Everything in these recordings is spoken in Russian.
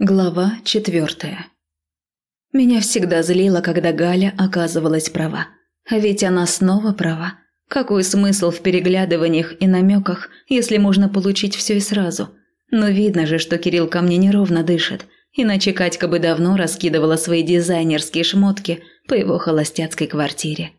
Глава четвертая. Меня всегда злило, когда Галя оказывалась права. А ведь она снова права. Какой смысл в переглядываниях и намеках, если можно получить все и сразу? Но видно же, что Кирилл ко мне неровно дышит, иначе Катька бы давно раскидывала свои дизайнерские шмотки по его холостяцкой квартире.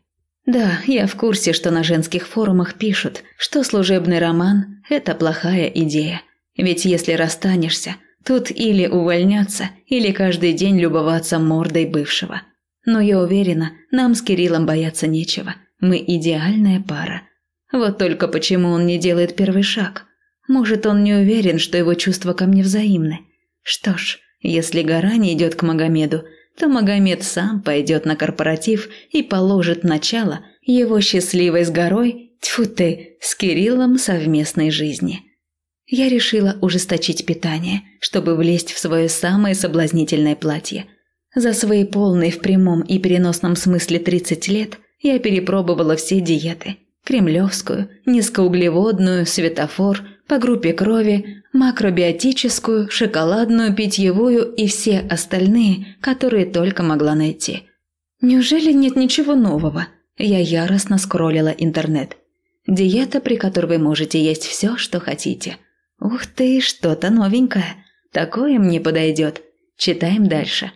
Да, я в курсе, что на женских форумах пишут, что служебный роман – это плохая идея. Ведь если расстанешься – Тут или увольняться, или каждый день любоваться мордой бывшего. Но я уверена, нам с Кириллом бояться нечего. Мы идеальная пара. Вот только почему он не делает первый шаг? Может, он не уверен, что его чувства ко мне взаимны? Что ж, если гора не идет к Магомеду, то Магомед сам пойдет на корпоратив и положит начало его счастливой с горой, тьфу ты, с Кириллом совместной жизни я решила ужесточить питание, чтобы влезть в свое самое соблазнительное платье. За свои полные в прямом и переносном смысле 30 лет я перепробовала все диеты. Кремлевскую, низкоуглеводную, светофор, по группе крови, макробиотическую, шоколадную, питьевую и все остальные, которые только могла найти. Неужели нет ничего нового? Я яростно скроллила интернет. Диета, при которой вы можете есть все, что хотите – Ух ты, что-то новенькое. Такое мне подойдет. Читаем дальше.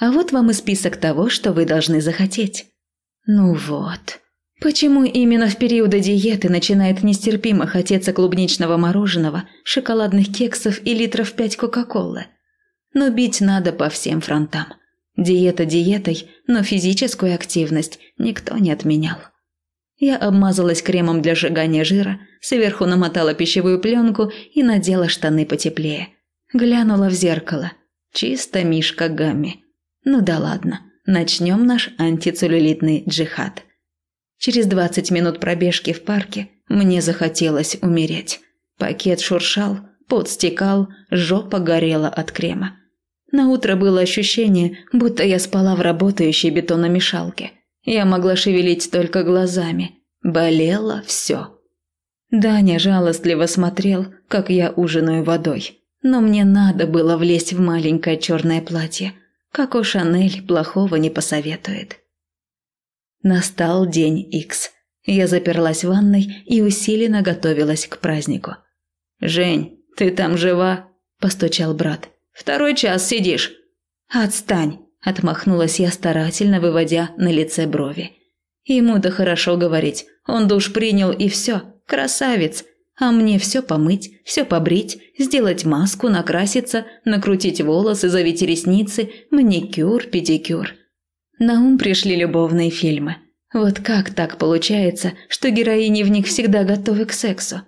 А вот вам и список того, что вы должны захотеть. Ну вот. Почему именно в периоды диеты начинает нестерпимо хотеться клубничного мороженого, шоколадных кексов и литров пять Кока-Колы? Но бить надо по всем фронтам. Диета диетой, но физическую активность никто не отменял. Я обмазалась кремом для сжигания жира, сверху намотала пищевую пленку и надела штаны потеплее. Глянула в зеркало. Чисто Мишка Гамми. Ну да ладно, начнем наш антицеллюлитный джихад. Через 20 минут пробежки в парке мне захотелось умереть. Пакет шуршал, пот стекал, жопа горела от крема. На утро было ощущение, будто я спала в работающей бетономешалке – я могла шевелить только глазами. Болело все. Даня жалостливо смотрел, как я ужинаю водой. Но мне надо было влезть в маленькое черное платье. Как у Шанель плохого не посоветует. Настал день Икс. Я заперлась в ванной и усиленно готовилась к празднику. «Жень, ты там жива?» – постучал брат. «Второй час сидишь». «Отстань!» Отмахнулась я старательно, выводя на лице брови. Ему-то хорошо говорить. Он душ принял и все. Красавец. А мне все помыть, все побрить, сделать маску, накраситься, накрутить волосы, завить ресницы, маникюр, педикюр. На ум пришли любовные фильмы. Вот как так получается, что героини в них всегда готовы к сексу?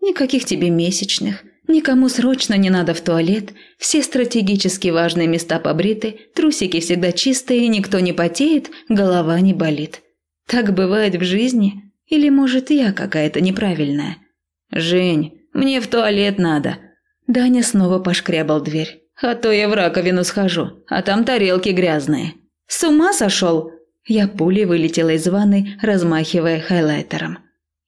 Никаких тебе месячных, Никому срочно не надо в туалет, все стратегически важные места побриты, трусики всегда чистые, никто не потеет, голова не болит. Так бывает в жизни? Или, может, я какая-то неправильная? «Жень, мне в туалет надо». Даня снова пошкрябал дверь. «А то я в раковину схожу, а там тарелки грязные». «С ума сошел?» Я пулей вылетела из ванны, размахивая хайлайтером.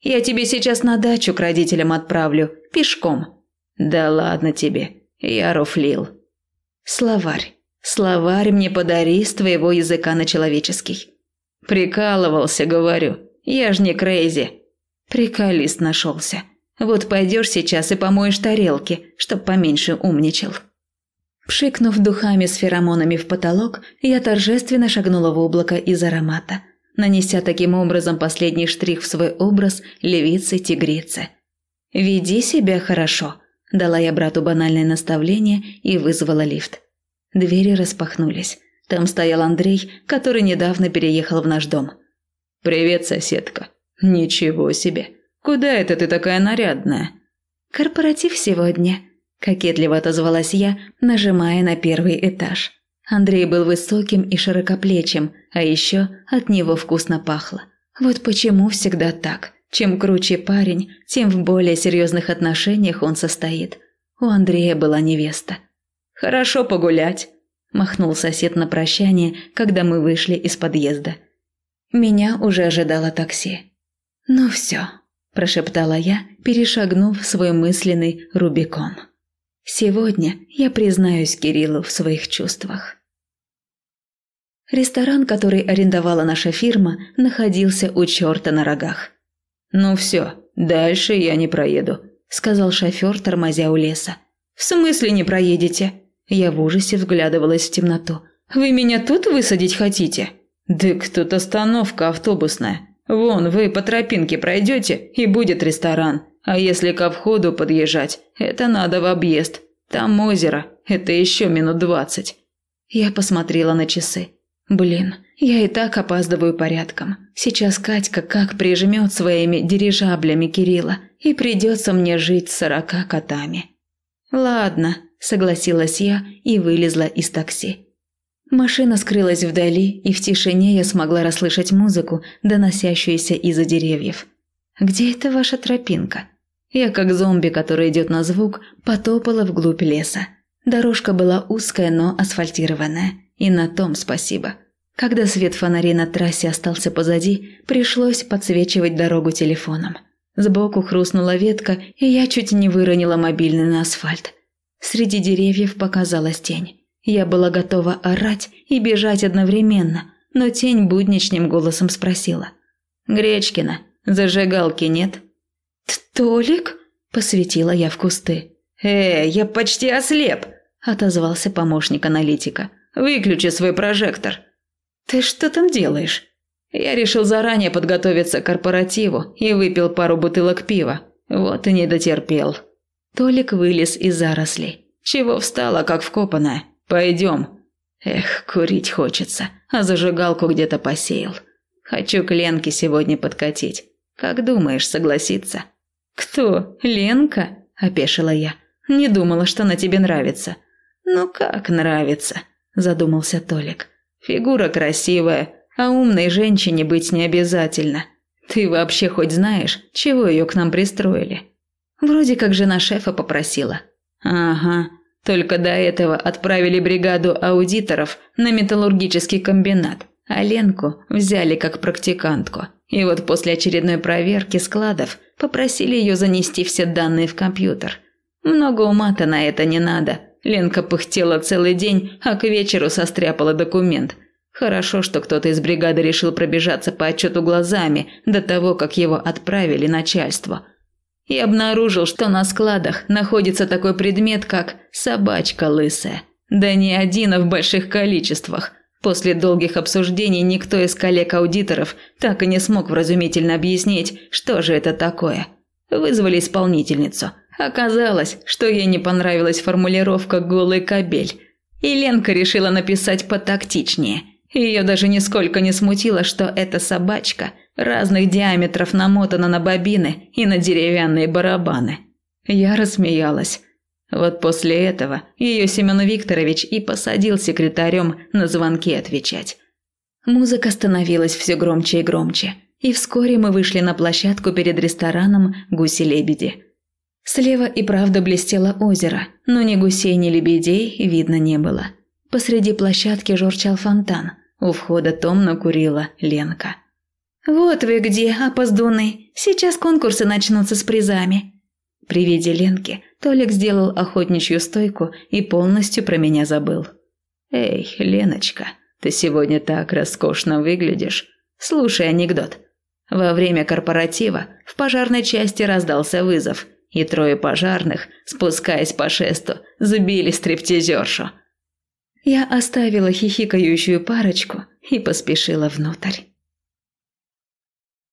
«Я тебе сейчас на дачу к родителям отправлю, пешком». «Да ладно тебе, я руфлил». «Словарь. Словарь мне подари с твоего языка на человеческий». «Прикалывался, говорю. Я ж не крейзи». Приколист нашелся. Вот пойдешь сейчас и помоешь тарелки, чтоб поменьше умничал. Пшикнув духами с феромонами в потолок, я торжественно шагнула в облако из аромата, нанеся таким образом последний штрих в свой образ левицы-тигрицы. «Веди себя хорошо», Дала я брату банальное наставление и вызвала лифт. Двери распахнулись. Там стоял Андрей, который недавно переехал в наш дом. «Привет, соседка». «Ничего себе. Куда это ты такая нарядная?» «Корпоратив сегодня», – кокетливо отозвалась я, нажимая на первый этаж. Андрей был высоким и широкоплечим, а еще от него вкусно пахло. Вот почему всегда так. Чем круче парень, тем в более серьезных отношениях он состоит. У Андрея была невеста. «Хорошо погулять», – махнул сосед на прощание, когда мы вышли из подъезда. Меня уже ожидало такси. «Ну все», – прошептала я, перешагнув свой мысленный Рубикон. Сегодня я признаюсь Кириллу в своих чувствах. Ресторан, который арендовала наша фирма, находился у черта на рогах. «Ну все, дальше я не проеду», – сказал шофер, тормозя у леса. «В смысле не проедете?» Я в ужасе вглядывалась в темноту. «Вы меня тут высадить хотите?» «Дык, тут остановка автобусная. Вон, вы по тропинке пройдете, и будет ресторан. А если ко входу подъезжать, это надо в объезд. Там озеро, это еще минут двадцать». Я посмотрела на часы. «Блин, я и так опаздываю порядком. Сейчас Катька как прижмет своими дирижаблями Кирилла, и придется мне жить с сорока котами». «Ладно», – согласилась я и вылезла из такси. Машина скрылась вдали, и в тишине я смогла расслышать музыку, доносящуюся из-за деревьев. «Где это ваша тропинка?» Я, как зомби, который идет на звук, потопала вглубь леса. Дорожка была узкая, но асфальтированная, и на том спасибо. Когда свет фонарей на трассе остался позади, пришлось подсвечивать дорогу телефоном. Сбоку хрустнула ветка, и я чуть не выронила мобильный на асфальт. Среди деревьев показалась тень. Я была готова орать и бежать одновременно, но тень будничным голосом спросила. «Гречкина, зажигалки нет?» «Толик?» – посветила я в кусты. «Э, я почти ослеп!» – отозвался помощник аналитика. «Выключи свой прожектор». «Ты что там делаешь?» Я решил заранее подготовиться к корпоративу и выпил пару бутылок пива. Вот и не дотерпел. Толик вылез из зарослей. Чего встала, как вкопанная? Пойдем. Эх, курить хочется, а зажигалку где-то посеял. Хочу к Ленке сегодня подкатить. Как думаешь, согласится? «Кто? Ленка?» – опешила я. «Не думала, что она тебе нравится». «Ну как нравится?» – задумался Толик. «Фигура красивая, а умной женщине быть не обязательно. Ты вообще хоть знаешь, чего ее к нам пристроили?» «Вроде как жена шефа попросила». «Ага, только до этого отправили бригаду аудиторов на металлургический комбинат, а Ленку взяли как практикантку. И вот после очередной проверки складов попросили ее занести все данные в компьютер. Много ума-то на это не надо. Ленка пыхтела целый день, а к вечеру состряпала документ. Хорошо, что кто-то из бригады решил пробежаться по отчету глазами до того, как его отправили начальству. И обнаружил, что на складах находится такой предмет, как собачка лысая. Да не один, а в больших количествах – После долгих обсуждений никто из коллег-аудиторов так и не смог вразумительно объяснить, что же это такое. Вызвали исполнительницу. Оказалось, что ей не понравилась формулировка «голый кабель». И Ленка решила написать потактичнее. Ее даже нисколько не смутило, что эта собачка разных диаметров намотана на бобины и на деревянные барабаны. Я рассмеялась. Вот после этого ее Семен Викторович и посадил секретарем на звонки отвечать. Музыка становилась все громче и громче, и вскоре мы вышли на площадку перед рестораном «Гуси-лебеди». Слева и правда блестело озеро, но ни гусей, ни лебедей видно не было. Посреди площадки журчал фонтан, у входа томно курила Ленка. «Вот вы где, опоздуны! Сейчас конкурсы начнутся с призами!» При виде Ленки Толик сделал охотничью стойку и полностью про меня забыл. «Эй, Леночка, ты сегодня так роскошно выглядишь. Слушай анекдот. Во время корпоратива в пожарной части раздался вызов, и трое пожарных, спускаясь по шесту, забили стриптизершу. Я оставила хихикающую парочку и поспешила внутрь.